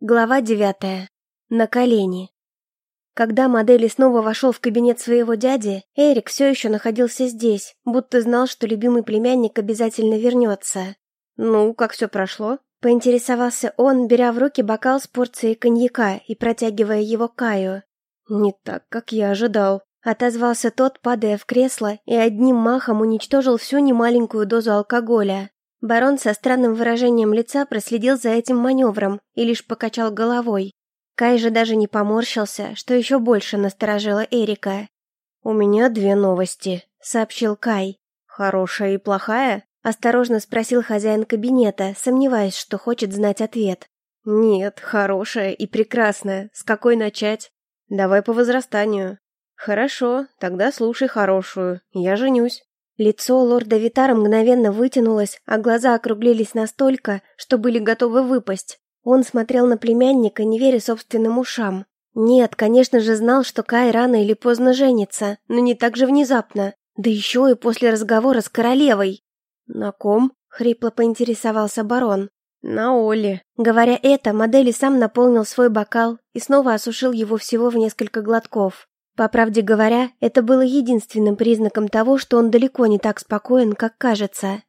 Глава девятая. На колени. Когда модели снова вошел в кабинет своего дяди, Эрик все еще находился здесь, будто знал, что любимый племянник обязательно вернется. «Ну, как все прошло?» – поинтересовался он, беря в руки бокал с порцией коньяка и протягивая его Каю. «Не так, как я ожидал», – отозвался тот, падая в кресло и одним махом уничтожил всю немаленькую дозу алкоголя. Барон со странным выражением лица проследил за этим маневром и лишь покачал головой. Кай же даже не поморщился, что еще больше насторожило Эрика. «У меня две новости», — сообщил Кай. «Хорошая и плохая?» — осторожно спросил хозяин кабинета, сомневаясь, что хочет знать ответ. «Нет, хорошая и прекрасная. С какой начать?» «Давай по возрастанию». «Хорошо, тогда слушай хорошую. Я женюсь». Лицо лорда Витара мгновенно вытянулось, а глаза округлились настолько, что были готовы выпасть. Он смотрел на племянника, не веря собственным ушам. Нет, конечно же, знал, что Кай рано или поздно женится, но не так же внезапно. Да еще и после разговора с королевой. «На ком?» — хрипло поинтересовался барон. «На Оле». Говоря это, модель сам наполнил свой бокал и снова осушил его всего в несколько глотков. По правде говоря, это было единственным признаком того, что он далеко не так спокоен, как кажется.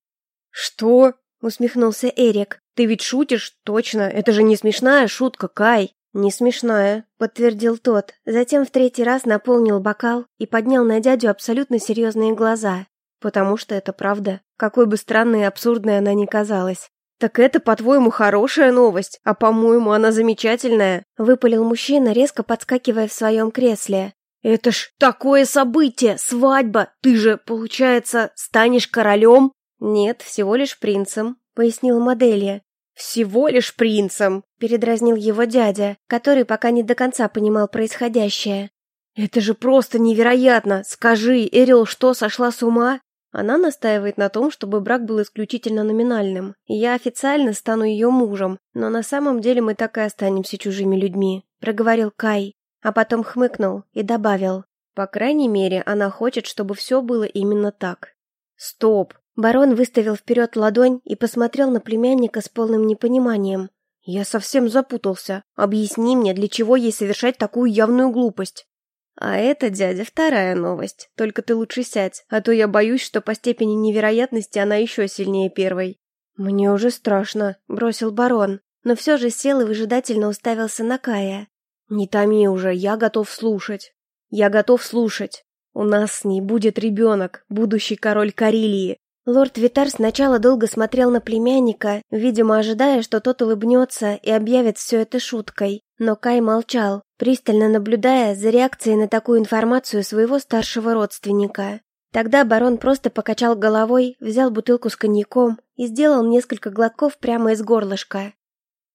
«Что?» — усмехнулся Эрик. «Ты ведь шутишь? Точно, это же не смешная шутка, Кай!» «Не смешная», — подтвердил тот, затем в третий раз наполнил бокал и поднял на дядю абсолютно серьезные глаза. «Потому что это правда, какой бы странной и абсурдной она ни казалась». «Так это, по-твоему, хорошая новость, а, по-моему, она замечательная», — выпалил мужчина, резко подскакивая в своем кресле. «Это ж такое событие! Свадьба! Ты же, получается, станешь королем?» «Нет, всего лишь принцем», — пояснил Моделья. «Всего лишь принцем», — передразнил его дядя, который пока не до конца понимал происходящее. «Это же просто невероятно! Скажи, Эрил что, сошла с ума?» Она настаивает на том, чтобы брак был исключительно номинальным, я официально стану ее мужем, но на самом деле мы так и останемся чужими людьми», — проговорил Кай а потом хмыкнул и добавил. По крайней мере, она хочет, чтобы все было именно так. Стоп! Барон выставил вперед ладонь и посмотрел на племянника с полным непониманием. «Я совсем запутался. Объясни мне, для чего ей совершать такую явную глупость?» «А это, дядя, вторая новость. Только ты лучше сядь, а то я боюсь, что по степени невероятности она еще сильнее первой». «Мне уже страшно», — бросил барон, но все же сел и выжидательно уставился на Кая. «Не томи уже, я готов слушать. Я готов слушать. У нас с ней будет ребенок, будущий король Карелии». Лорд Витар сначала долго смотрел на племянника, видимо, ожидая, что тот улыбнется и объявит все это шуткой. Но Кай молчал, пристально наблюдая за реакцией на такую информацию своего старшего родственника. Тогда барон просто покачал головой, взял бутылку с коньяком и сделал несколько глотков прямо из горлышка.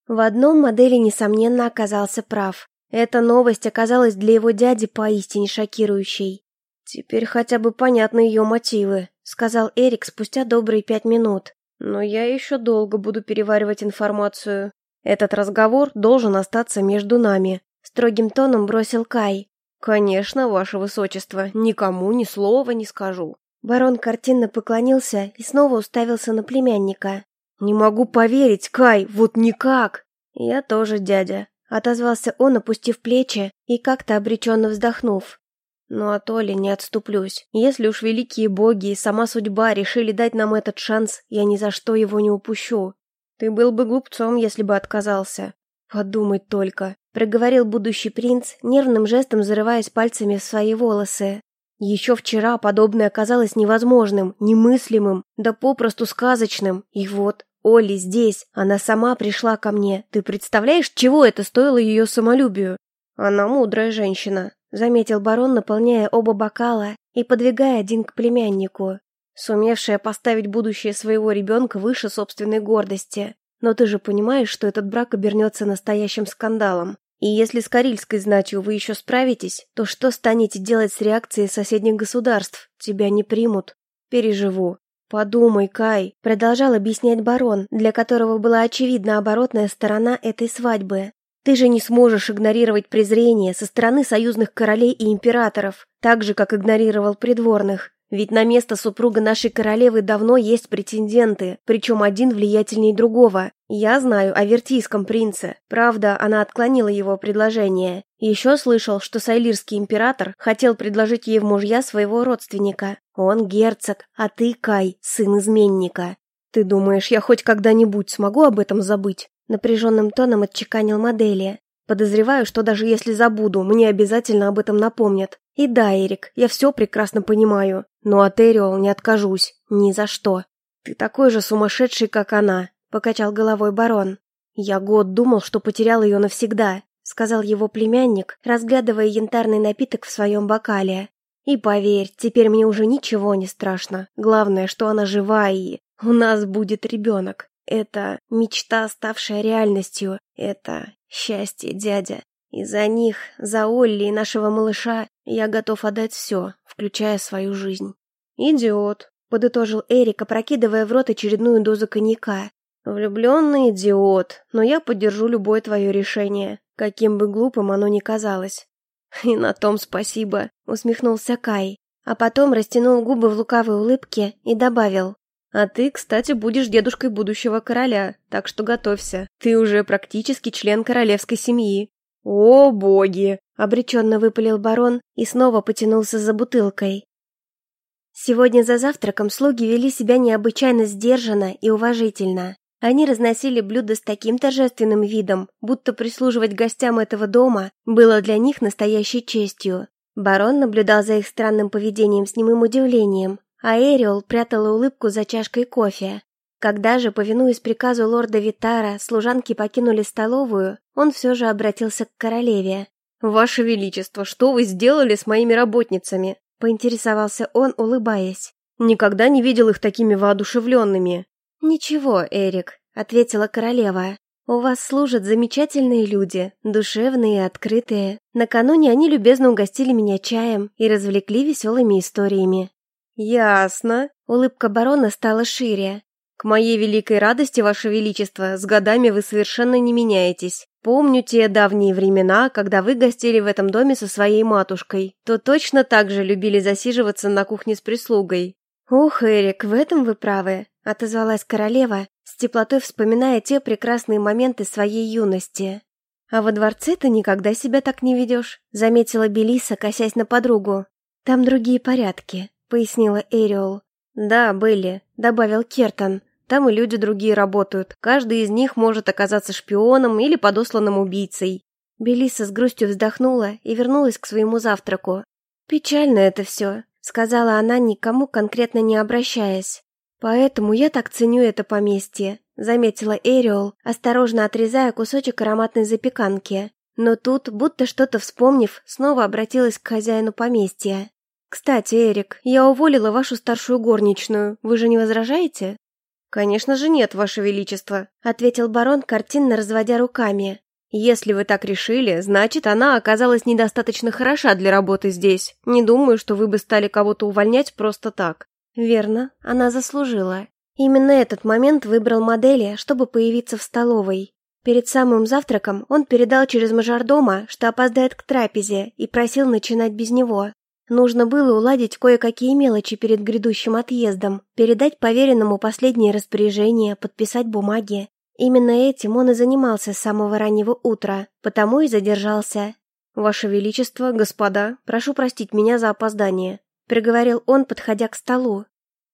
В одном модели, несомненно, оказался прав. Эта новость оказалась для его дяди поистине шокирующей. «Теперь хотя бы понятны ее мотивы», — сказал Эрик спустя добрые пять минут. «Но я еще долго буду переваривать информацию. Этот разговор должен остаться между нами», — строгим тоном бросил Кай. «Конечно, ваше высочество, никому ни слова не скажу». Барон картинно поклонился и снова уставился на племянника. «Не могу поверить, Кай, вот никак!» «Я тоже, дядя», Отозвался он, опустив плечи и как-то обреченно вздохнув. «Ну а то ли не отступлюсь. Если уж великие боги и сама судьба решили дать нам этот шанс, я ни за что его не упущу. Ты был бы глупцом, если бы отказался. Подумать только», — проговорил будущий принц, нервным жестом зарываясь пальцами в свои волосы. «Еще вчера подобное оказалось невозможным, немыслимым, да попросту сказочным, и вот, Оли здесь, она сама пришла ко мне. Ты представляешь, чего это стоило ее самолюбию? Она мудрая женщина, заметил барон, наполняя оба бокала и подвигая один к племяннику, сумевшая поставить будущее своего ребенка выше собственной гордости. Но ты же понимаешь, что этот брак обернется настоящим скандалом. И если с Карильской знатью вы еще справитесь, то что станете делать с реакцией соседних государств? Тебя не примут. Переживу. «Подумай, Кай», — продолжал объяснять барон, для которого была очевидна оборотная сторона этой свадьбы. «Ты же не сможешь игнорировать презрение со стороны союзных королей и императоров, так же, как игнорировал придворных. Ведь на место супруга нашей королевы давно есть претенденты, причем один влиятельнее другого. Я знаю о вертийском принце. Правда, она отклонила его предложение. Еще слышал, что сайлирский император хотел предложить ей в мужья своего родственника. Он герцог, а ты, Кай, сын изменника. Ты думаешь, я хоть когда-нибудь смогу об этом забыть? Напряженным тоном отчеканил модели. Подозреваю, что даже если забуду, мне обязательно об этом напомнят. И да, Эрик, я все прекрасно понимаю, но от Эриол не откажусь. Ни за что. Ты такой же сумасшедший, как она, покачал головой барон. Я год думал, что потерял ее навсегда, сказал его племянник, разглядывая янтарный напиток в своем бокале. И поверь, теперь мне уже ничего не страшно. Главное, что она жива и у нас будет ребенок. Это мечта, ставшая реальностью. Это счастье, дядя. И за них, за Олли и нашего малыша, я готов отдать все, включая свою жизнь. «Идиот», — подытожил Эрик, опрокидывая в рот очередную дозу коньяка. «Влюбленный идиот, но я поддержу любое твое решение, каким бы глупым оно ни казалось». «И на том спасибо», — усмехнулся Кай, а потом растянул губы в лукавой улыбке и добавил. А ты, кстати, будешь дедушкой будущего короля, так что готовься. Ты уже практически член королевской семьи. О, боги! Обреченно выпалил барон и снова потянулся за бутылкой. Сегодня за завтраком слуги вели себя необычайно сдержанно и уважительно. Они разносили блюда с таким торжественным видом, будто прислуживать гостям этого дома было для них настоящей честью. Барон наблюдал за их странным поведением с немым удивлением, а Эриол прятала улыбку за чашкой кофе. Когда же, повинуясь приказу лорда Витара, служанки покинули столовую, он все же обратился к королеве. «Ваше Величество, что вы сделали с моими работницами?» – поинтересовался он, улыбаясь. «Никогда не видел их такими воодушевленными». «Ничего, Эрик», – ответила королева. «У вас служат замечательные люди, душевные и открытые. Накануне они любезно угостили меня чаем и развлекли веселыми историями. «Ясно». Улыбка барона стала шире. «К моей великой радости, Ваше Величество, с годами вы совершенно не меняетесь. Помню те давние времена, когда вы гостили в этом доме со своей матушкой, то точно так же любили засиживаться на кухне с прислугой». «Ух, Эрик, в этом вы правы», — отозвалась королева, с теплотой вспоминая те прекрасные моменты своей юности. «А во дворце ты никогда себя так не ведешь», — заметила Белиса, косясь на подругу. «Там другие порядки пояснила Эриол. «Да, были», — добавил Кертон. «Там и люди другие работают. Каждый из них может оказаться шпионом или подосланным убийцей». Белиса с грустью вздохнула и вернулась к своему завтраку. «Печально это все», — сказала она, никому конкретно не обращаясь. «Поэтому я так ценю это поместье», — заметила Эриол, осторожно отрезая кусочек ароматной запеканки. Но тут, будто что-то вспомнив, снова обратилась к хозяину поместья. «Кстати, Эрик, я уволила вашу старшую горничную. Вы же не возражаете?» «Конечно же нет, ваше величество», — ответил барон, картинно разводя руками. «Если вы так решили, значит, она оказалась недостаточно хороша для работы здесь. Не думаю, что вы бы стали кого-то увольнять просто так». «Верно, она заслужила. Именно этот момент выбрал модели, чтобы появиться в столовой. Перед самым завтраком он передал через мажордома, что опоздает к трапезе, и просил начинать без него. Нужно было уладить кое-какие мелочи перед грядущим отъездом, передать поверенному последние распоряжения, подписать бумаги. Именно этим он и занимался с самого раннего утра, потому и задержался. «Ваше Величество, господа, прошу простить меня за опоздание», — приговорил он, подходя к столу.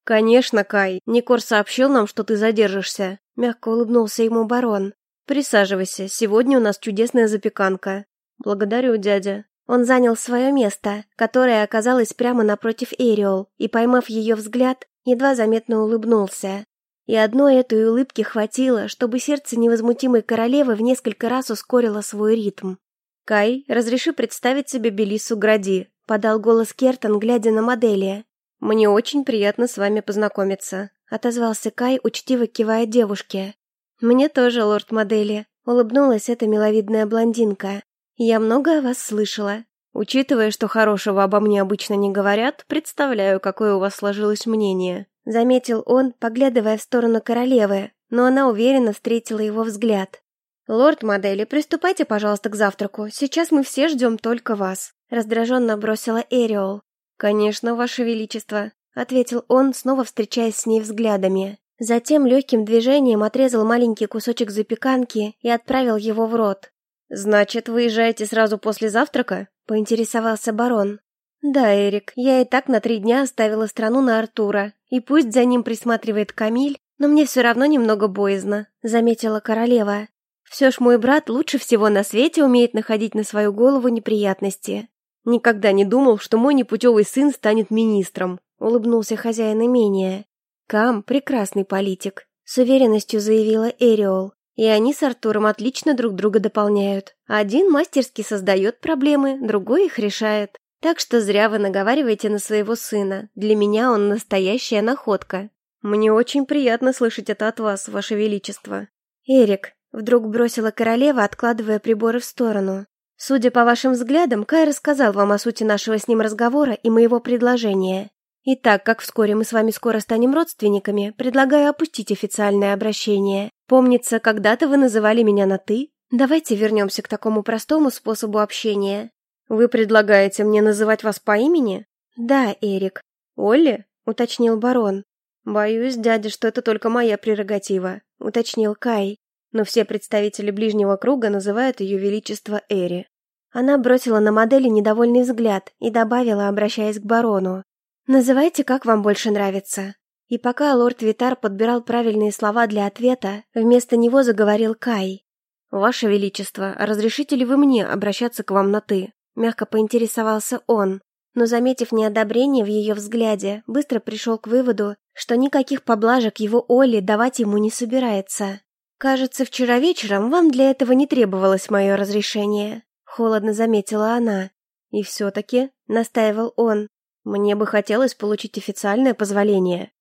«Конечно, Кай, Никор сообщил нам, что ты задержишься», — мягко улыбнулся ему барон. «Присаживайся, сегодня у нас чудесная запеканка». «Благодарю, дядя», он занял свое место, которое оказалось прямо напротив Эриол, и, поймав ее взгляд, едва заметно улыбнулся. И одной этой улыбки хватило, чтобы сердце невозмутимой королевы в несколько раз ускорило свой ритм. «Кай, разреши представить себе Белису Гради», — подал голос Кертон, глядя на модели. «Мне очень приятно с вами познакомиться», — отозвался Кай, учтиво кивая девушке. «Мне тоже, лорд модели», — улыбнулась эта миловидная блондинка. Я много о вас слышала. Учитывая, что хорошего обо мне обычно не говорят, представляю, какое у вас сложилось мнение. Заметил он, поглядывая в сторону королевы, но она уверенно встретила его взгляд. «Лорд модели, приступайте, пожалуйста, к завтраку. Сейчас мы все ждем только вас», — раздраженно бросила Эриол. «Конечно, ваше величество». ответил он, снова встречаясь с ней взглядами. Затем легким движением отрезал маленький кусочек запеканки и отправил его в рот. «Значит, выезжаете сразу после завтрака?» — поинтересовался барон. «Да, Эрик, я и так на три дня оставила страну на Артура, и пусть за ним присматривает Камиль, но мне все равно немного боязно», — заметила королева. «Все ж мой брат лучше всего на свете умеет находить на свою голову неприятности». «Никогда не думал, что мой непутевый сын станет министром», — улыбнулся хозяин имения. «Кам — прекрасный политик», — с уверенностью заявила Эриол. «И они с Артуром отлично друг друга дополняют. Один мастерски создает проблемы, другой их решает. Так что зря вы наговариваете на своего сына. Для меня он настоящая находка. Мне очень приятно слышать это от вас, ваше величество. Эрик, вдруг бросила королева, откладывая приборы в сторону. Судя по вашим взглядам, Кай рассказал вам о сути нашего с ним разговора и моего предложения. И так как вскоре мы с вами скоро станем родственниками, предлагаю опустить официальное обращение. Помнится, когда-то вы называли меня на «ты». Давайте вернемся к такому простому способу общения. «Вы предлагаете мне называть вас по имени?» «Да, Эрик». «Олли?» — уточнил барон. «Боюсь, дядя, что это только моя прерогатива», — уточнил Кай. Но все представители ближнего круга называют ее величество Эри. Она бросила на модели недовольный взгляд и добавила, обращаясь к барону. «Называйте, как вам больше нравится». И пока лорд Витар подбирал правильные слова для ответа, вместо него заговорил Кай. «Ваше Величество, разрешите ли вы мне обращаться к вам на «ты»?» Мягко поинтересовался он, но, заметив неодобрение в ее взгляде, быстро пришел к выводу, что никаких поблажек его Оли давать ему не собирается. «Кажется, вчера вечером вам для этого не требовалось мое разрешение», — холодно заметила она. «И все-таки», — настаивал он, — «мне бы хотелось получить официальное позволение».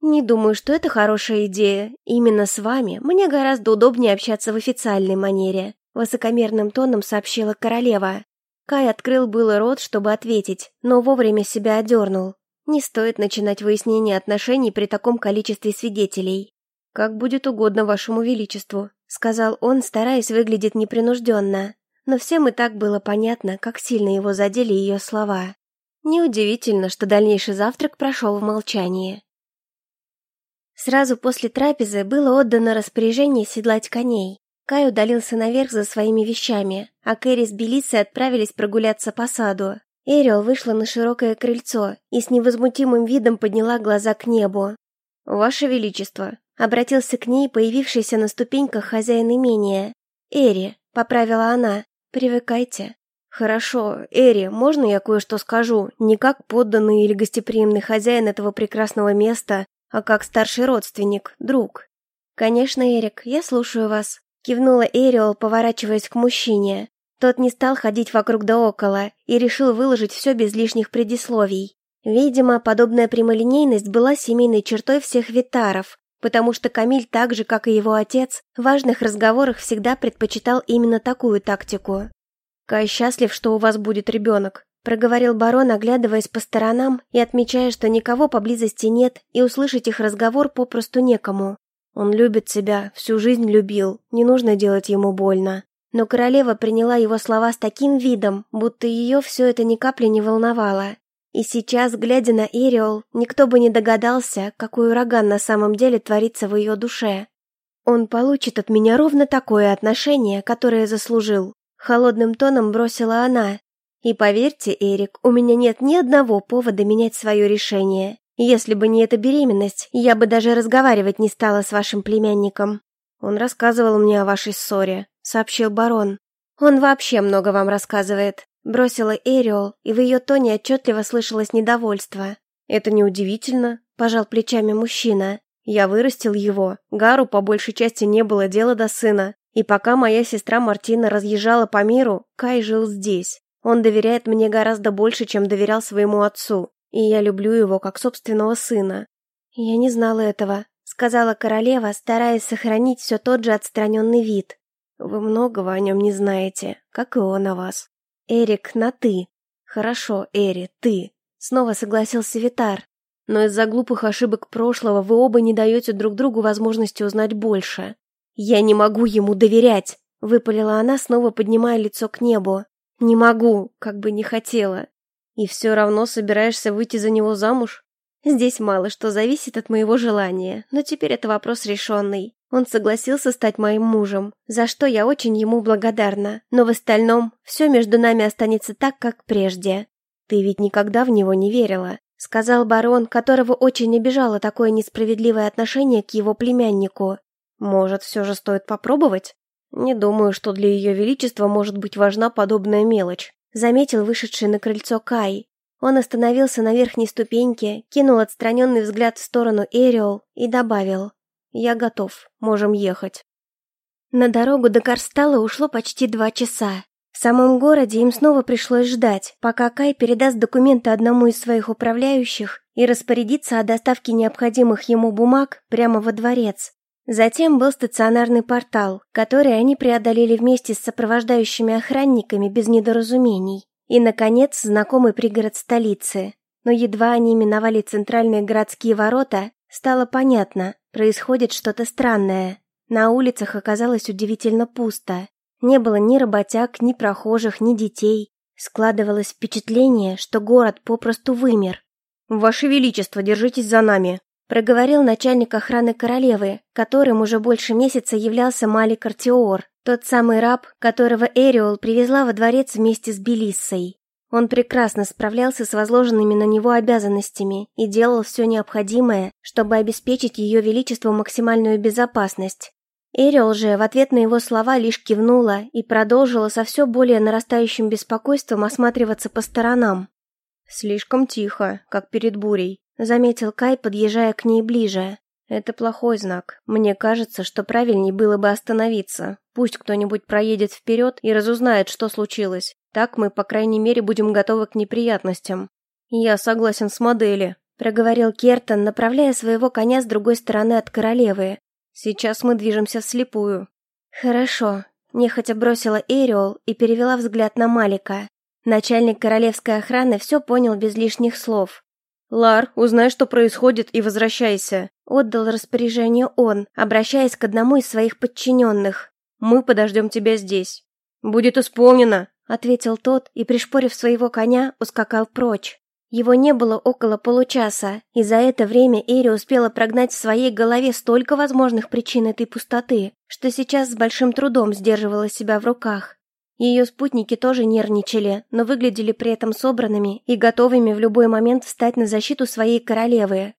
«Не думаю, что это хорошая идея. Именно с вами мне гораздо удобнее общаться в официальной манере», — высокомерным тоном сообщила королева. Кай открыл было рот, чтобы ответить, но вовремя себя одернул. Не стоит начинать выяснение отношений при таком количестве свидетелей. «Как будет угодно вашему величеству», — сказал он, стараясь выглядеть непринужденно. Но всем и так было понятно, как сильно его задели ее слова. Неудивительно, что дальнейший завтрак прошел в молчании. Сразу после трапезы было отдано распоряжение седлать коней. Кай удалился наверх за своими вещами, а Кэрри с Белиссой отправились прогуляться по саду. Эриол вышла на широкое крыльцо и с невозмутимым видом подняла глаза к небу. «Ваше Величество!» — обратился к ней появившийся на ступеньках хозяин имения. «Эри!» — поправила она. «Привыкайте». «Хорошо, Эри, можно я кое-что скажу? Не как подданный или гостеприимный хозяин этого прекрасного места, а как старший родственник, друг». «Конечно, Эрик, я слушаю вас», Кивнула Эриол, поворачиваясь к мужчине. Тот не стал ходить вокруг да около и решил выложить все без лишних предисловий. Видимо, подобная прямолинейность была семейной чертой всех витаров, потому что Камиль так же, как и его отец, в важных разговорах всегда предпочитал именно такую тактику. «Кай счастлив, что у вас будет ребенок», — проговорил барон, оглядываясь по сторонам и отмечая, что никого поблизости нет, и услышать их разговор попросту некому. Он любит себя, всю жизнь любил, не нужно делать ему больно. Но королева приняла его слова с таким видом, будто ее все это ни капли не волновало. И сейчас, глядя на Ириол, никто бы не догадался, какой ураган на самом деле творится в ее душе. «Он получит от меня ровно такое отношение, которое заслужил», — холодным тоном бросила она. «И поверьте, Эрик, у меня нет ни одного повода менять свое решение. Если бы не эта беременность, я бы даже разговаривать не стала с вашим племянником. Он рассказывал мне о вашей ссоре, сообщил барон. Он вообще много вам рассказывает. Бросила Эриол, и в ее тоне отчетливо слышалось недовольство. Это неудивительно, пожал плечами мужчина. Я вырастил его. Гару по большей части не было дела до сына. И пока моя сестра Мартина разъезжала по миру, Кай жил здесь. Он доверяет мне гораздо больше, чем доверял своему отцу и я люблю его как собственного сына. Я не знала этого, сказала королева, стараясь сохранить все тот же отстраненный вид. Вы многого о нем не знаете, как и он о вас. Эрик, на «ты». Хорошо, Эри, ты. Снова согласился Витар. Но из-за глупых ошибок прошлого вы оба не даете друг другу возможности узнать больше. Я не могу ему доверять, выпалила она, снова поднимая лицо к небу. Не могу, как бы не хотела. И все равно собираешься выйти за него замуж? Здесь мало что зависит от моего желания, но теперь это вопрос решенный. Он согласился стать моим мужем, за что я очень ему благодарна, но в остальном все между нами останется так, как прежде. Ты ведь никогда в него не верила, сказал барон, которого очень обижало такое несправедливое отношение к его племяннику. Может, все же стоит попробовать? Не думаю, что для ее величества может быть важна подобная мелочь, заметил вышедший на крыльцо Кай. Он остановился на верхней ступеньке, кинул отстраненный взгляд в сторону Эриол и добавил «Я готов, можем ехать». На дорогу до Карстала ушло почти два часа. В самом городе им снова пришлось ждать, пока Кай передаст документы одному из своих управляющих и распорядится о доставке необходимых ему бумаг прямо во дворец. Затем был стационарный портал, который они преодолели вместе с сопровождающими охранниками без недоразумений. И, наконец, знакомый пригород столицы. Но едва они миновали центральные городские ворота, стало понятно, происходит что-то странное. На улицах оказалось удивительно пусто. Не было ни работяг, ни прохожих, ни детей. Складывалось впечатление, что город попросту вымер. «Ваше Величество, держитесь за нами!» Проговорил начальник охраны королевы, которым уже больше месяца являлся Малик Артиор. Тот самый раб, которого Эриол привезла во дворец вместе с Белиссой. Он прекрасно справлялся с возложенными на него обязанностями и делал все необходимое, чтобы обеспечить ее величеству максимальную безопасность. Эриол же в ответ на его слова лишь кивнула и продолжила со все более нарастающим беспокойством осматриваться по сторонам. «Слишком тихо, как перед бурей», — заметил Кай, подъезжая к ней ближе. Это плохой знак. Мне кажется, что правильней было бы остановиться. Пусть кто-нибудь проедет вперед и разузнает, что случилось. Так мы, по крайней мере, будем готовы к неприятностям. Я согласен с модели, проговорил Кертон, направляя своего коня с другой стороны от королевы. Сейчас мы движемся вслепую. Хорошо, нехотя бросила Эриол и перевела взгляд на Малика. Начальник королевской охраны все понял без лишних слов. «Лар, узнай, что происходит, и возвращайся», — отдал распоряжение он, обращаясь к одному из своих подчиненных. «Мы подождем тебя здесь». «Будет исполнено», — ответил тот и, пришпорив своего коня, ускакал прочь. Его не было около получаса, и за это время Эри успела прогнать в своей голове столько возможных причин этой пустоты, что сейчас с большим трудом сдерживала себя в руках. Ее спутники тоже нервничали, но выглядели при этом собранными и готовыми в любой момент встать на защиту своей королевы.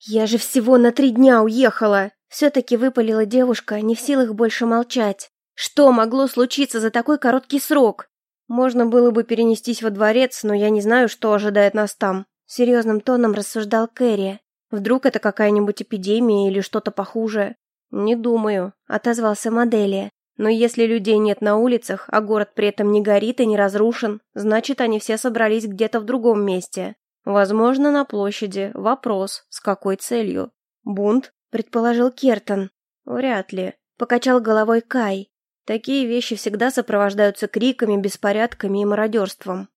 «Я же всего на три дня уехала!» Все-таки выпалила девушка, не в силах больше молчать. «Что могло случиться за такой короткий срок?» «Можно было бы перенестись во дворец, но я не знаю, что ожидает нас там», серьезным тоном рассуждал Кэрри. «Вдруг это какая-нибудь эпидемия или что-то похуже?» «Не думаю», — отозвался Модели. Но если людей нет на улицах, а город при этом не горит и не разрушен, значит, они все собрались где-то в другом месте. Возможно, на площади. Вопрос, с какой целью? Бунт, предположил Кертон. Вряд ли, покачал головой Кай. Такие вещи всегда сопровождаются криками, беспорядками и мародерством.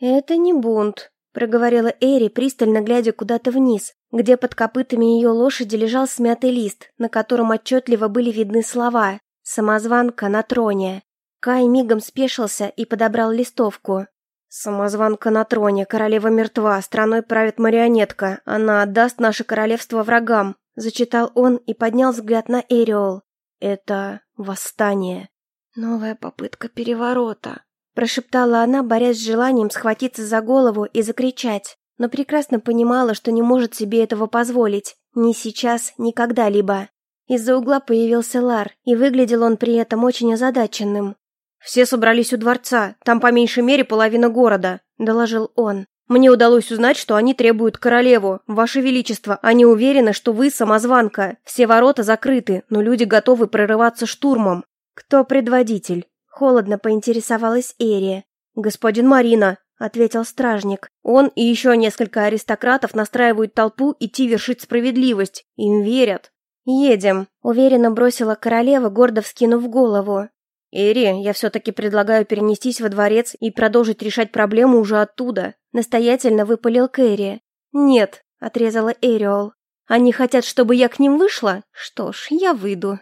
Это не бунт, проговорила Эри, пристально глядя куда-то вниз, где под копытами ее лошади лежал смятый лист, на котором отчетливо были видны слова Самозванка на троне. Кай мигом спешился и подобрал листовку. Самозванка на троне, королева мертва, страной правит марионетка. Она отдаст наше королевство врагам, зачитал он и поднял взгляд на Эриол. Это восстание. Новая попытка переворота, прошептала она, борясь с желанием схватиться за голову и закричать, но прекрасно понимала, что не может себе этого позволить, ни сейчас, ни когда-либо. Из-за угла появился Лар, и выглядел он при этом очень озадаченным. «Все собрались у дворца, там по меньшей мере половина города», — доложил он. «Мне удалось узнать, что они требуют королеву. Ваше Величество, они уверены, что вы самозванка. Все ворота закрыты, но люди готовы прорываться штурмом». «Кто предводитель?» — холодно поинтересовалась Эрия. «Господин Марина», — ответил стражник. «Он и еще несколько аристократов настраивают толпу идти вершить справедливость. Им верят». «Едем», — уверенно бросила королева, гордо вскинув голову. «Эри, я все-таки предлагаю перенестись во дворец и продолжить решать проблему уже оттуда», — настоятельно выпалил Кэрри. «Нет», — отрезала Эриол. «Они хотят, чтобы я к ним вышла? Что ж, я выйду».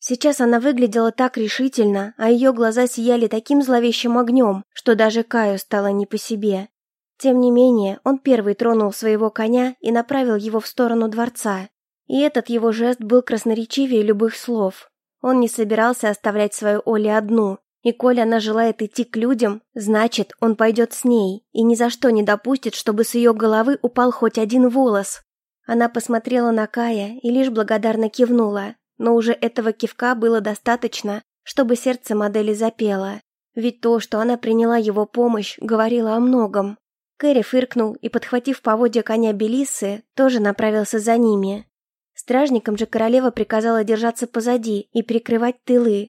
Сейчас она выглядела так решительно, а ее глаза сияли таким зловещим огнем, что даже Каю стало не по себе. Тем не менее, он первый тронул своего коня и направил его в сторону дворца. И этот его жест был красноречивее любых слов. Он не собирался оставлять свою Оли одну, и коль она желает идти к людям, значит, он пойдет с ней и ни за что не допустит, чтобы с ее головы упал хоть один волос. Она посмотрела на Кая и лишь благодарно кивнула, но уже этого кивка было достаточно, чтобы сердце модели запело. Ведь то, что она приняла его помощь, говорило о многом. Кэрри фыркнул и, подхватив поводья коня Белиссы, тоже направился за ними. Стражникам же королева приказала держаться позади и прикрывать тылы.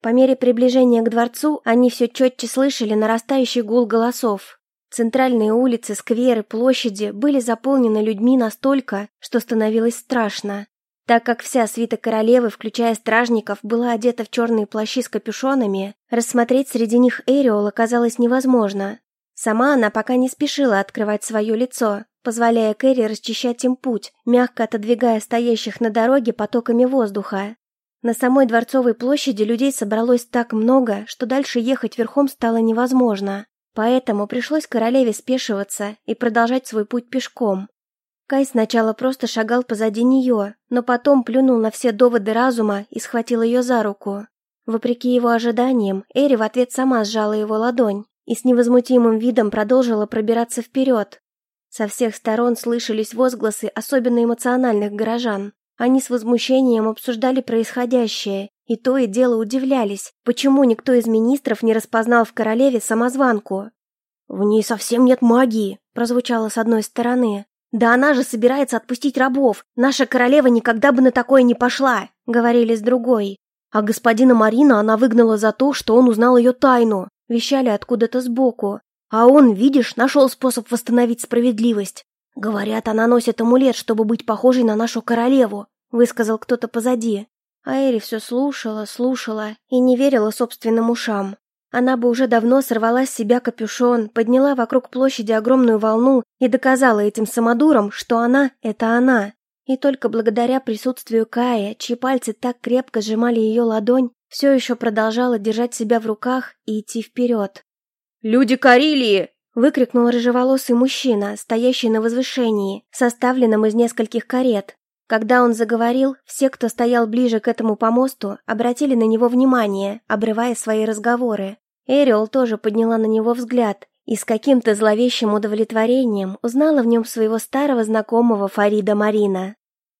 По мере приближения к дворцу они все четче слышали нарастающий гул голосов. Центральные улицы, скверы, площади были заполнены людьми настолько, что становилось страшно. Так как вся свита королевы, включая стражников, была одета в черные плащи с капюшонами, рассмотреть среди них Эриол оказалось невозможно. Сама она пока не спешила открывать свое лицо, позволяя Кэрри расчищать им путь, мягко отодвигая стоящих на дороге потоками воздуха. На самой Дворцовой площади людей собралось так много, что дальше ехать верхом стало невозможно. Поэтому пришлось королеве спешиваться и продолжать свой путь пешком. Кай сначала просто шагал позади нее, но потом плюнул на все доводы разума и схватил ее за руку. Вопреки его ожиданиям, Эри в ответ сама сжала его ладонь и с невозмутимым видом продолжила пробираться вперед. Со всех сторон слышались возгласы особенно эмоциональных горожан. Они с возмущением обсуждали происходящее, и то и дело удивлялись, почему никто из министров не распознал в королеве самозванку. «В ней совсем нет магии», – прозвучало с одной стороны. «Да она же собирается отпустить рабов. Наша королева никогда бы на такое не пошла», — говорили с другой. А господина Марина она выгнала за то, что он узнал ее тайну. Вещали откуда-то сбоку. А он, видишь, нашел способ восстановить справедливость. Говорят, она носит амулет, чтобы быть похожей на нашу королеву, высказал кто-то позади. А Эри все слушала, слушала и не верила собственным ушам. Она бы уже давно сорвала с себя капюшон, подняла вокруг площади огромную волну и доказала этим самодурам, что она — это она. И только благодаря присутствию Кая, чьи пальцы так крепко сжимали ее ладонь, все еще продолжала держать себя в руках и идти вперед. «Люди Карелии!» — выкрикнул рыжеволосый мужчина, стоящий на возвышении, составленном из нескольких карет. Когда он заговорил, все, кто стоял ближе к этому помосту, обратили на него внимание, обрывая свои разговоры. Эриол тоже подняла на него взгляд и с каким-то зловещим удовлетворением узнала в нем своего старого знакомого Фарида Марина.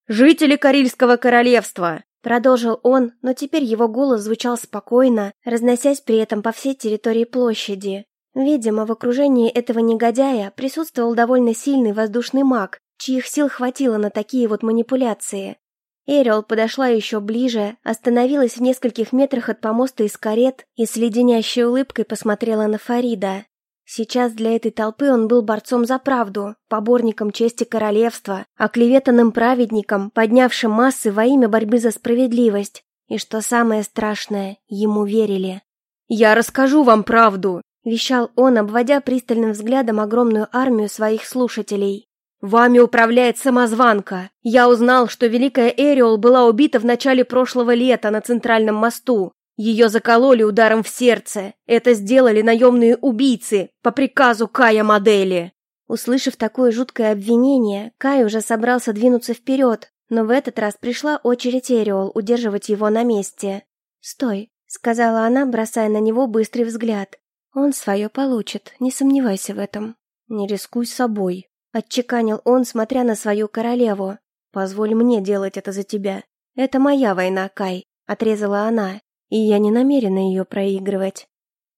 «Жители Карильского королевства!» Продолжил он, но теперь его голос звучал спокойно, разносясь при этом по всей территории площади. Видимо, в окружении этого негодяя присутствовал довольно сильный воздушный маг, чьих сил хватило на такие вот манипуляции. Эриол подошла еще ближе, остановилась в нескольких метрах от помоста из карет и с леденящей улыбкой посмотрела на Фарида. Сейчас для этой толпы он был борцом за правду, поборником чести королевства, оклеветанным праведником, поднявшим массы во имя борьбы за справедливость. И что самое страшное, ему верили. «Я расскажу вам правду!» – вещал он, обводя пристальным взглядом огромную армию своих слушателей. «Вами управляет самозванка. Я узнал, что Великая Эриол была убита в начале прошлого лета на Центральном мосту. Ее закололи ударом в сердце. Это сделали наемные убийцы по приказу Кая Модели». Услышав такое жуткое обвинение, Кай уже собрался двинуться вперед, но в этот раз пришла очередь Эриол удерживать его на месте. «Стой», — сказала она, бросая на него быстрый взгляд. «Он свое получит, не сомневайся в этом». «Не рискуй собой», Отчеканил он, смотря на свою королеву. «Позволь мне делать это за тебя». «Это моя война, Кай», — отрезала она, и я не намерена ее проигрывать.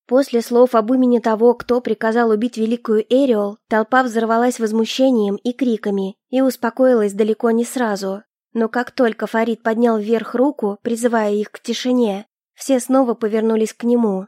После слов об имени того, кто приказал убить великую Эриол, толпа взорвалась возмущением и криками и успокоилась далеко не сразу. Но как только Фарид поднял вверх руку, призывая их к тишине, все снова повернулись к нему.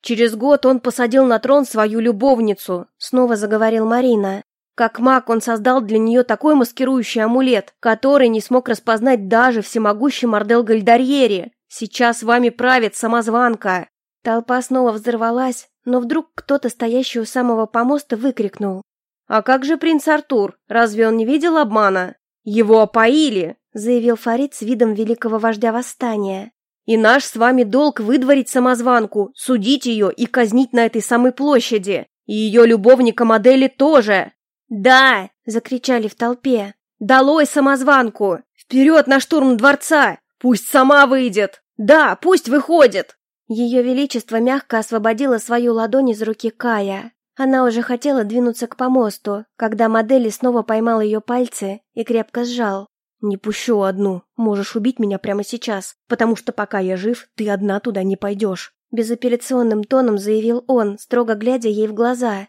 «Через год он посадил на трон свою любовницу», — снова заговорил Марина. Как маг он создал для нее такой маскирующий амулет, который не смог распознать даже всемогущий Мордел Гальдарьери. Сейчас вами правит самозванка. Толпа снова взорвалась, но вдруг кто-то, стоящий у самого помоста, выкрикнул. «А как же принц Артур? Разве он не видел обмана? Его опоили!» заявил Фарид с видом великого вождя восстания. «И наш с вами долг выдворить самозванку, судить ее и казнить на этой самой площади. И ее любовника-модели тоже!» «Да!» — закричали в толпе. «Долой самозванку! Вперед на штурм дворца! Пусть сама выйдет! Да, пусть выходит!» Ее Величество мягко освободило свою ладонь из руки Кая. Она уже хотела двинуться к помосту, когда модели снова поймал ее пальцы и крепко сжал. «Не пущу одну. Можешь убить меня прямо сейчас, потому что пока я жив, ты одна туда не пойдешь», — безапелляционным тоном заявил он, строго глядя ей в глаза.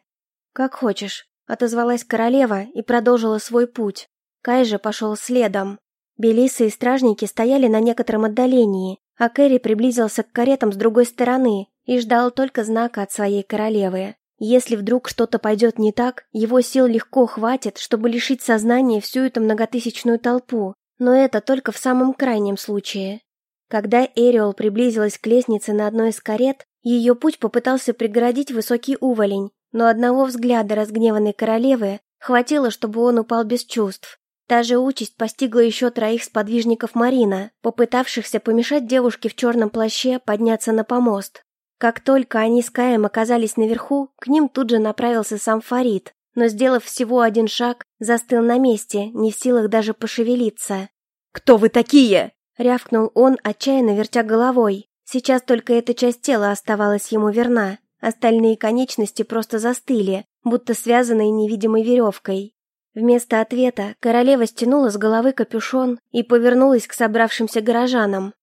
«Как хочешь», — отозвалась королева и продолжила свой путь. Кай же пошел следом. Белисы и стражники стояли на некотором отдалении, а Кэрри приблизился к каретам с другой стороны и ждал только знака от своей королевы. Если вдруг что-то пойдет не так, его сил легко хватит, чтобы лишить сознания всю эту многотысячную толпу, но это только в самом крайнем случае. Когда Эриол приблизилась к лестнице на одной из карет, ее путь попытался преградить высокий уволень, но одного взгляда разгневанной королевы хватило, чтобы он упал без чувств. Та же участь постигла еще троих сподвижников Марина, попытавшихся помешать девушке в черном плаще подняться на помост. Как только они с Каем оказались наверху, к ним тут же направился сам Фарид, но, сделав всего один шаг, застыл на месте, не в силах даже пошевелиться. «Кто вы такие?» — рявкнул он, отчаянно вертя головой. Сейчас только эта часть тела оставалась ему верна, остальные конечности просто застыли, будто связанные невидимой веревкой. Вместо ответа королева стянула с головы капюшон и повернулась к собравшимся горожанам.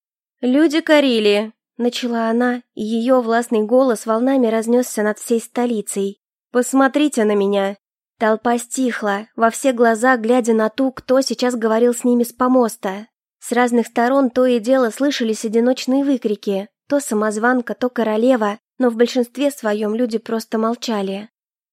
«Люди Карелии, Начала она, и ее властный голос волнами разнесся над всей столицей. «Посмотрите на меня!» Толпа стихла, во все глаза глядя на ту, кто сейчас говорил с ними с помоста. С разных сторон то и дело слышались одиночные выкрики, то самозванка, то королева, но в большинстве своем люди просто молчали.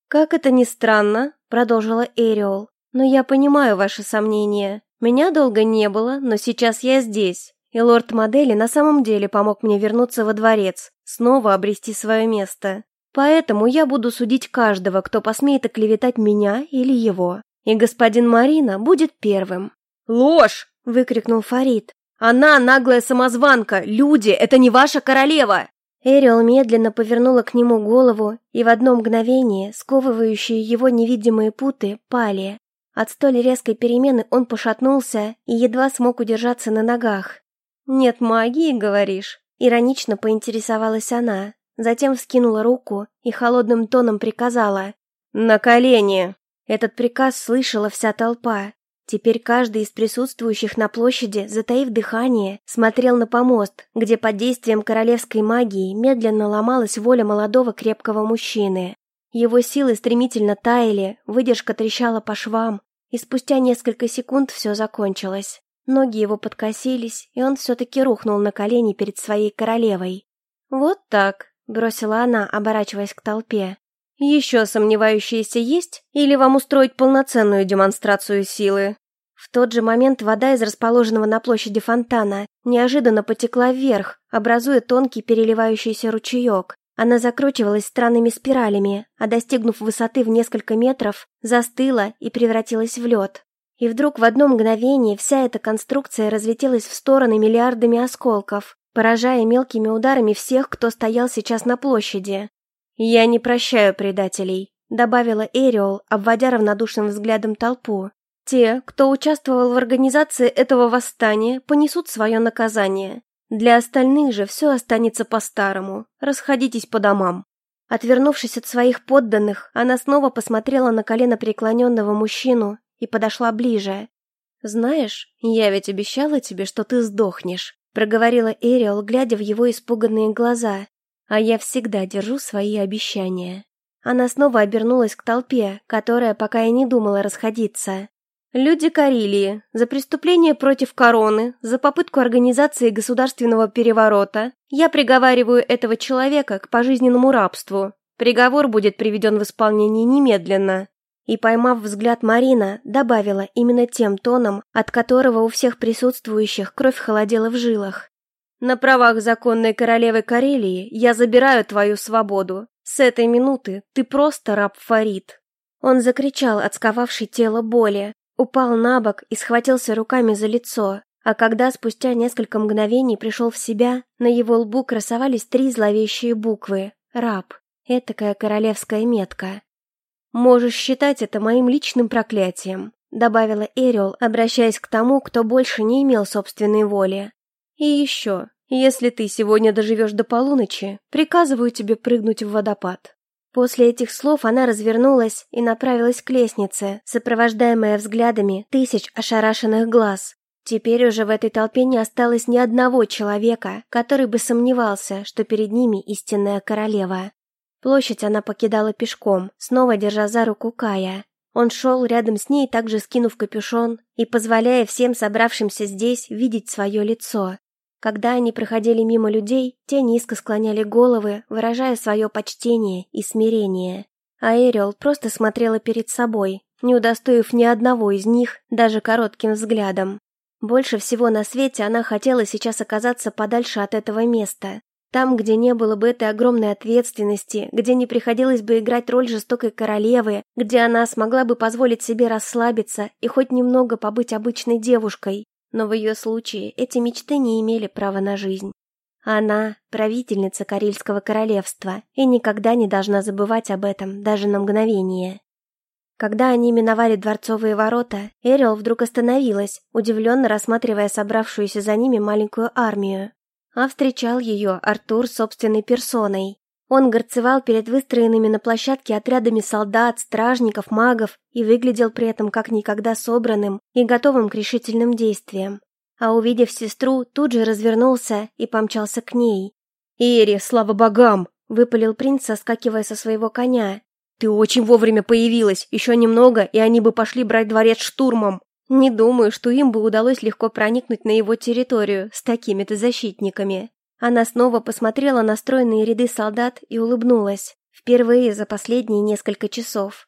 «Как это ни странно», — продолжила Эриол, — «но я понимаю ваши сомнения. Меня долго не было, но сейчас я здесь. И лорд-модели на самом деле помог мне вернуться во дворец, снова обрести свое место. Поэтому я буду судить каждого, кто посмеет оклеветать меня или его. И господин Марина будет первым. «Ложь!» — выкрикнул Фарид. «Она наглая самозванка! Люди, это не ваша королева!» Эриол медленно повернула к нему голову, и в одно мгновение сковывающие его невидимые путы пали. От столь резкой перемены он пошатнулся и едва смог удержаться на ногах. «Нет магии, говоришь?» Иронично поинтересовалась она, затем вскинула руку и холодным тоном приказала «На колени!» Этот приказ слышала вся толпа. Теперь каждый из присутствующих на площади, затаив дыхание, смотрел на помост, где под действием королевской магии медленно ломалась воля молодого крепкого мужчины. Его силы стремительно таяли, выдержка трещала по швам, и спустя несколько секунд все закончилось. Ноги его подкосились, и он все-таки рухнул на колени перед своей королевой. «Вот так», — бросила она, оборачиваясь к толпе. «Еще сомневающиеся есть? Или вам устроить полноценную демонстрацию силы?» В тот же момент вода из расположенного на площади фонтана неожиданно потекла вверх, образуя тонкий переливающийся ручеек. Она закручивалась странными спиралями, а достигнув высоты в несколько метров, застыла и превратилась в лед. И вдруг в одно мгновение вся эта конструкция разлетелась в стороны миллиардами осколков, поражая мелкими ударами всех, кто стоял сейчас на площади. «Я не прощаю предателей», — добавила Эриол, обводя равнодушным взглядом толпу. «Те, кто участвовал в организации этого восстания, понесут свое наказание. Для остальных же все останется по-старому. Расходитесь по домам». Отвернувшись от своих подданных, она снова посмотрела на колено преклоненного мужчину и подошла ближе. «Знаешь, я ведь обещала тебе, что ты сдохнешь», проговорила Эриол, глядя в его испуганные глаза. «А я всегда держу свои обещания». Она снова обернулась к толпе, которая пока и не думала расходиться. «Люди Карелии, за преступление против короны, за попытку организации государственного переворота, я приговариваю этого человека к пожизненному рабству. Приговор будет приведен в исполнение немедленно. И, поймав взгляд Марина, добавила именно тем тоном, от которого у всех присутствующих кровь холодела в жилах. «На правах законной королевы Карелии я забираю твою свободу. С этой минуты ты просто раб Фарид». Он закричал от сковавшей тело боли, упал на бок и схватился руками за лицо, а когда спустя несколько мгновений пришел в себя, на его лбу красовались три зловещие буквы «Раб». Этакая королевская метка. «Можешь считать это моим личным проклятием», добавила Эриол, обращаясь к тому, кто больше не имел собственной воли. «И еще, если ты сегодня доживешь до полуночи, приказываю тебе прыгнуть в водопад». После этих слов она развернулась и направилась к лестнице, сопровождаемая взглядами тысяч ошарашенных глаз. Теперь уже в этой толпе не осталось ни одного человека, который бы сомневался, что перед ними истинная королева. Площадь она покидала пешком, снова держа за руку Кая. Он шел рядом с ней, также скинув капюшон и позволяя всем собравшимся здесь видеть свое лицо. Когда они проходили мимо людей, те низко склоняли головы, выражая свое почтение и смирение. А Эриол просто смотрела перед собой, не удостоив ни одного из них даже коротким взглядом. Больше всего на свете она хотела сейчас оказаться подальше от этого места. Там, где не было бы этой огромной ответственности, где не приходилось бы играть роль жестокой королевы, где она смогла бы позволить себе расслабиться и хоть немного побыть обычной девушкой, но в ее случае эти мечты не имели права на жизнь. Она – правительница Карельского королевства и никогда не должна забывать об этом даже на мгновение. Когда они миновали дворцовые ворота, Эрил вдруг остановилась, удивленно рассматривая собравшуюся за ними маленькую армию. А встречал ее Артур собственной персоной. Он горцевал перед выстроенными на площадке отрядами солдат, стражников, магов и выглядел при этом как никогда собранным и готовым к решительным действиям. А увидев сестру, тут же развернулся и помчался к ней. «Эри, слава богам!» — выпалил принц, соскакивая со своего коня. «Ты очень вовремя появилась, еще немного, и они бы пошли брать дворец штурмом!» Не думаю, что им бы удалось легко проникнуть на его территорию с такими-то защитниками. Она снова посмотрела на стройные ряды солдат и улыбнулась. Впервые за последние несколько часов.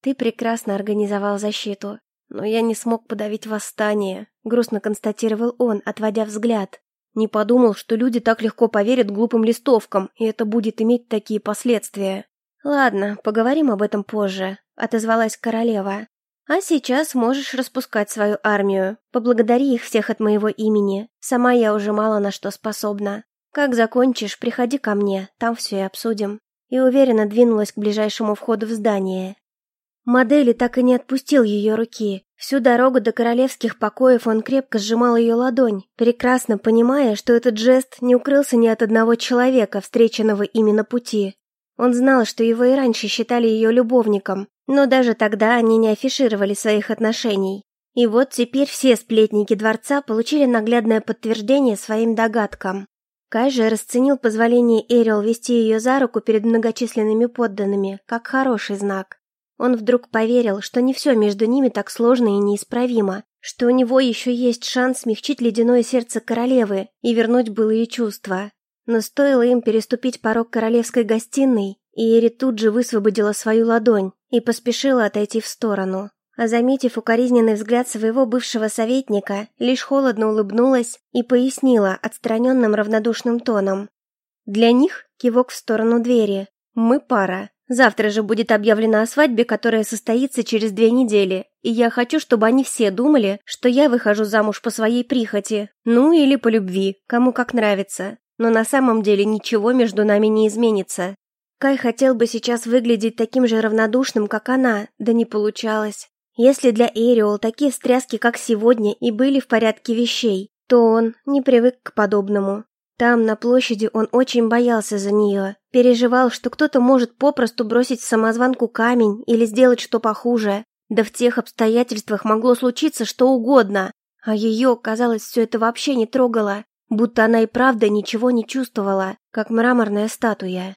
«Ты прекрасно организовал защиту, но я не смог подавить восстание», — грустно констатировал он, отводя взгляд. «Не подумал, что люди так легко поверят глупым листовкам, и это будет иметь такие последствия». «Ладно, поговорим об этом позже», — отозвалась королева. «А сейчас можешь распускать свою армию. Поблагодари их всех от моего имени. Сама я уже мало на что способна. «Как закончишь, приходи ко мне, там все и обсудим». И уверенно двинулась к ближайшему входу в здание. Модели так и не отпустил ее руки. Всю дорогу до королевских покоев он крепко сжимал ее ладонь, прекрасно понимая, что этот жест не укрылся ни от одного человека, встреченного именно пути. Он знал, что его и раньше считали ее любовником, но даже тогда они не афишировали своих отношений. И вот теперь все сплетники дворца получили наглядное подтверждение своим догадкам. Кай же расценил позволение Эрил вести ее за руку перед многочисленными подданными, как хороший знак. Он вдруг поверил, что не все между ними так сложно и неисправимо, что у него еще есть шанс смягчить ледяное сердце королевы и вернуть былые чувства. Но стоило им переступить порог королевской гостиной, и Эри тут же высвободила свою ладонь и поспешила отойти в сторону а заметив укоризненный взгляд своего бывшего советника, лишь холодно улыбнулась и пояснила отстраненным равнодушным тоном. «Для них кивок в сторону двери. Мы пара. Завтра же будет объявлено о свадьбе, которая состоится через две недели, и я хочу, чтобы они все думали, что я выхожу замуж по своей прихоти, ну или по любви, кому как нравится. Но на самом деле ничего между нами не изменится. Кай хотел бы сейчас выглядеть таким же равнодушным, как она, да не получалось. Если для Эриол такие встряски, как сегодня, и были в порядке вещей, то он не привык к подобному. Там, на площади, он очень боялся за нее, переживал, что кто-то может попросту бросить в самозванку камень или сделать что похуже. Да в тех обстоятельствах могло случиться что угодно, а ее, казалось, все это вообще не трогало, будто она и правда ничего не чувствовала, как мраморная статуя.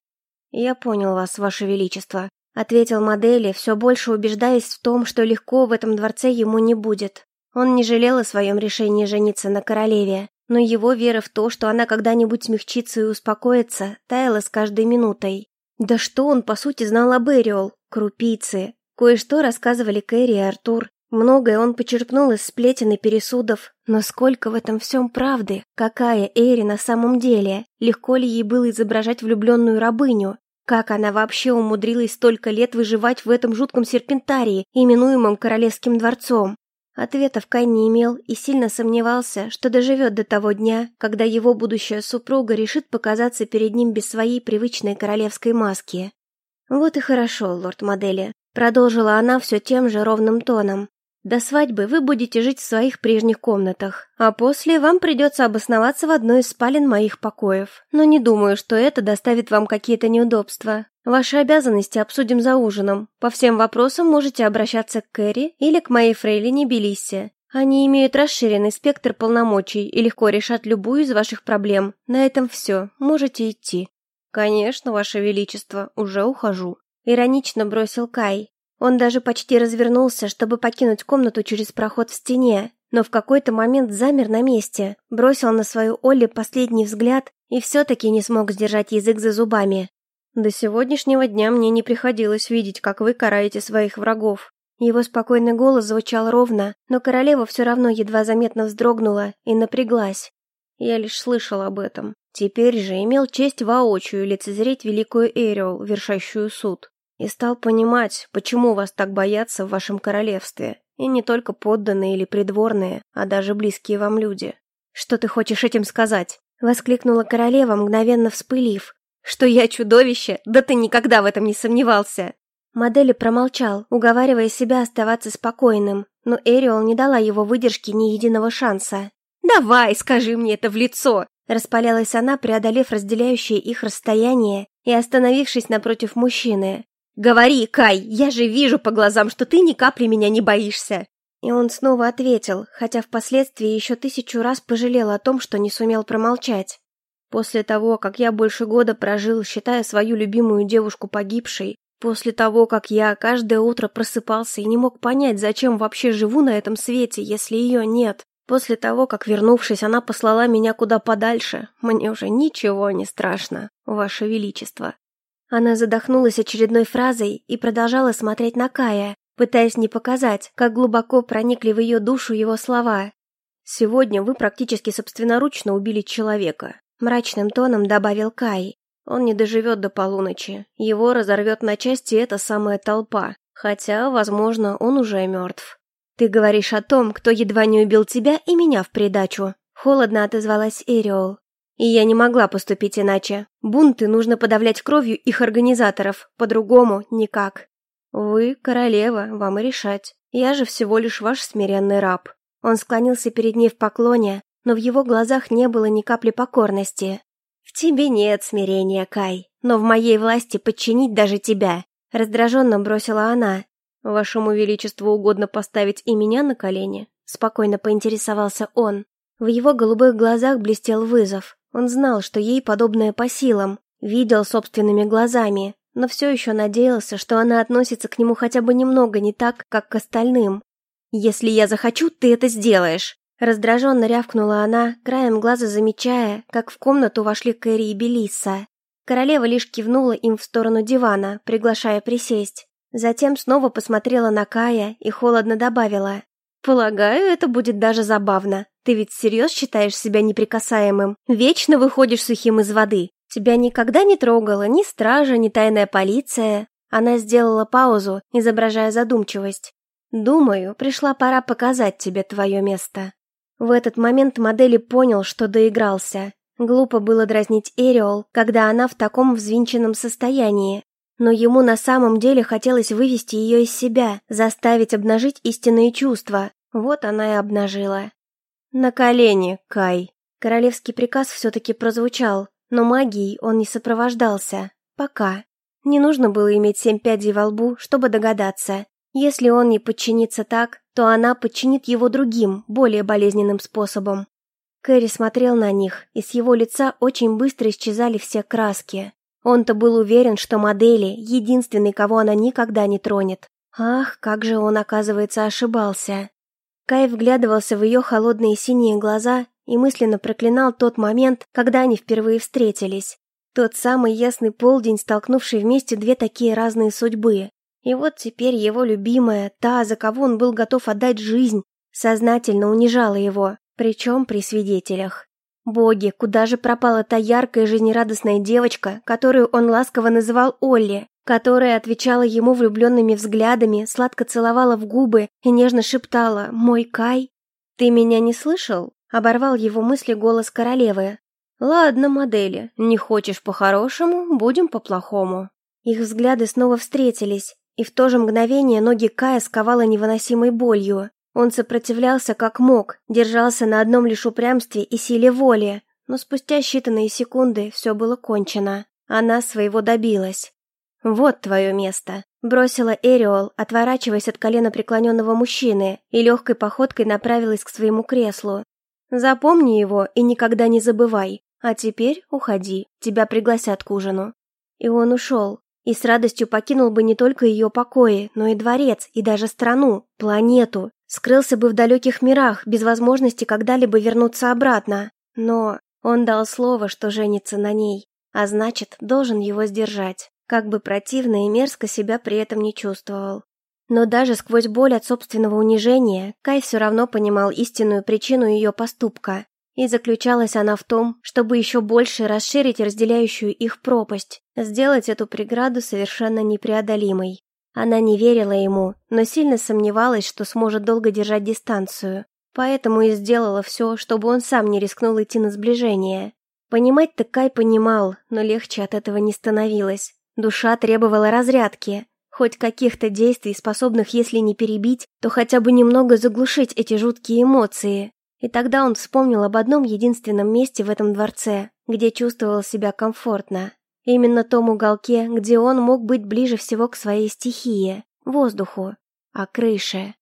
«Я понял вас, ваше величество», Ответил модели, все больше убеждаясь в том, что легко в этом дворце ему не будет. Он не жалел о своем решении жениться на королеве, но его вера в то, что она когда-нибудь смягчится и успокоится, таяла с каждой минутой. Да что он, по сути, знал об Эриол? Крупицы. Кое-что рассказывали Кэрри и Артур. Многое он почерпнул из сплетен и пересудов. Но сколько в этом всем правды? Какая Эри на самом деле? Легко ли ей было изображать влюбленную рабыню? Как она вообще умудрилась столько лет выживать в этом жутком серпентарии, именуемом Королевским дворцом? Ответов Кай не имел и сильно сомневался, что доживет до того дня, когда его будущая супруга решит показаться перед ним без своей привычной королевской маски. «Вот и хорошо, лорд-модели», — продолжила она все тем же ровным тоном. «До свадьбы вы будете жить в своих прежних комнатах, а после вам придется обосноваться в одной из спален моих покоев. Но не думаю, что это доставит вам какие-то неудобства. Ваши обязанности обсудим за ужином. По всем вопросам можете обращаться к Кэрри или к моей фрейлине Белиссе. Они имеют расширенный спектр полномочий и легко решат любую из ваших проблем. На этом все. Можете идти». «Конечно, ваше величество, уже ухожу», — иронично бросил Кай. Он даже почти развернулся, чтобы покинуть комнату через проход в стене, но в какой-то момент замер на месте, бросил на свою Олли последний взгляд и все-таки не смог сдержать язык за зубами. «До сегодняшнего дня мне не приходилось видеть, как вы караете своих врагов». Его спокойный голос звучал ровно, но королева все равно едва заметно вздрогнула и напряглась. Я лишь слышал об этом. Теперь же имел честь воочию лицезреть великую Эриол, вершащую суд. И стал понимать, почему вас так боятся в вашем королевстве. И не только подданные или придворные, а даже близкие вам люди. «Что ты хочешь этим сказать?» — воскликнула королева, мгновенно вспылив. «Что я чудовище? Да ты никогда в этом не сомневался!» Модели промолчал, уговаривая себя оставаться спокойным, но Эриол не дала его выдержке ни единого шанса. «Давай, скажи мне это в лицо!» Распалялась она, преодолев разделяющее их расстояние и остановившись напротив мужчины. «Говори, Кай, я же вижу по глазам, что ты ни капли меня не боишься!» И он снова ответил, хотя впоследствии еще тысячу раз пожалел о том, что не сумел промолчать. После того, как я больше года прожил, считая свою любимую девушку погибшей, после того, как я каждое утро просыпался и не мог понять, зачем вообще живу на этом свете, если ее нет, После того, как, вернувшись, она послала меня куда подальше, мне уже ничего не страшно, Ваше Величество. Она задохнулась очередной фразой и продолжала смотреть на Кая, пытаясь не показать, как глубоко проникли в ее душу его слова. «Сегодня вы практически собственноручно убили человека», — мрачным тоном добавил Кай. «Он не доживет до полуночи. Его разорвет на части эта самая толпа. Хотя, возможно, он уже мертв. «Ты говоришь о том, кто едва не убил тебя и меня в придачу», — холодно отозвалась Эриол. «И я не могла поступить иначе. Бунты нужно подавлять кровью их организаторов, по-другому никак. Вы, королева, вам и решать. Я же всего лишь ваш смиренный раб». Он склонился перед ней в поклоне, но в его глазах не было ни капли покорности. «В тебе нет смирения, Кай, но в моей власти подчинить даже тебя», — раздраженно бросила она, «Вашему Величеству угодно поставить и меня на колени?» Спокойно поинтересовался он. В его голубых глазах блестел вызов. Он знал, что ей подобное по силам, видел собственными глазами, но все еще надеялся, что она относится к нему хотя бы немного не так, как к остальным. «Если я захочу, ты это сделаешь!» Раздраженно рявкнула она, краем глаза замечая, как в комнату вошли Кэрри и Белисса. Королева лишь кивнула им в сторону дивана, приглашая присесть. Затем снова посмотрела на Кая и холодно добавила. «Полагаю, это будет даже забавно. Ты ведь всерьез считаешь себя неприкасаемым? Вечно выходишь сухим из воды. Тебя никогда не трогала ни стража, ни тайная полиция». Она сделала паузу, изображая задумчивость. «Думаю, пришла пора показать тебе твое место». В этот момент модели понял, что доигрался. Глупо было дразнить Эриол, когда она в таком взвинченном состоянии, но ему на самом деле хотелось вывести ее из себя, заставить обнажить истинные чувства. Вот она и обнажила. «На колени, Кай!» Королевский приказ все-таки прозвучал, но магией он не сопровождался. Пока. Не нужно было иметь семь пядей во лбу, чтобы догадаться. Если он не подчинится так, то она подчинит его другим, более болезненным способом. Кэрри смотрел на них, и с его лица очень быстро исчезали все краски. Он-то был уверен, что модели — единственный, кого она никогда не тронет. Ах, как же он, оказывается, ошибался. Кай вглядывался в ее холодные синие глаза и мысленно проклинал тот момент, когда они впервые встретились. Тот самый ясный полдень, столкнувший вместе две такие разные судьбы. И вот теперь его любимая, та, за кого он был готов отдать жизнь, сознательно унижала его, причем при свидетелях. Боги, куда же пропала та яркая жизнерадостная девочка, которую он ласково называл Олли, которая отвечала ему влюбленными взглядами, сладко целовала в губы и нежно шептала «Мой Кай». «Ты меня не слышал?» — оборвал его мысли голос королевы. «Ладно, модели, не хочешь по-хорошему, будем по-плохому». Их взгляды снова встретились, и в то же мгновение ноги Кая сковало невыносимой болью. Он сопротивлялся как мог, держался на одном лишь упрямстве и силе воли, но спустя считанные секунды все было кончено. Она своего добилась. «Вот твое место», — бросила Эриол, отворачиваясь от колена преклоненного мужчины, и легкой походкой направилась к своему креслу. «Запомни его и никогда не забывай. А теперь уходи, тебя пригласят к ужину». И он ушел, и с радостью покинул бы не только ее покои, но и дворец, и даже страну, планету. Скрылся бы в далеких мирах, без возможности когда-либо вернуться обратно. Но он дал слово, что женится на ней, а значит, должен его сдержать, как бы противно и мерзко себя при этом не чувствовал. Но даже сквозь боль от собственного унижения Кай все равно понимал истинную причину ее поступка. И заключалась она в том, чтобы еще больше расширить разделяющую их пропасть, сделать эту преграду совершенно непреодолимой. Она не верила ему, но сильно сомневалась, что сможет долго держать дистанцию. Поэтому и сделала все, чтобы он сам не рискнул идти на сближение. Понимать-то Кай понимал, но легче от этого не становилось. Душа требовала разрядки, хоть каких-то действий, способных, если не перебить, то хотя бы немного заглушить эти жуткие эмоции. И тогда он вспомнил об одном единственном месте в этом дворце, где чувствовал себя комфортно. Именно том уголке, где он мог быть ближе всего к своей стихии, воздуху, а крыше.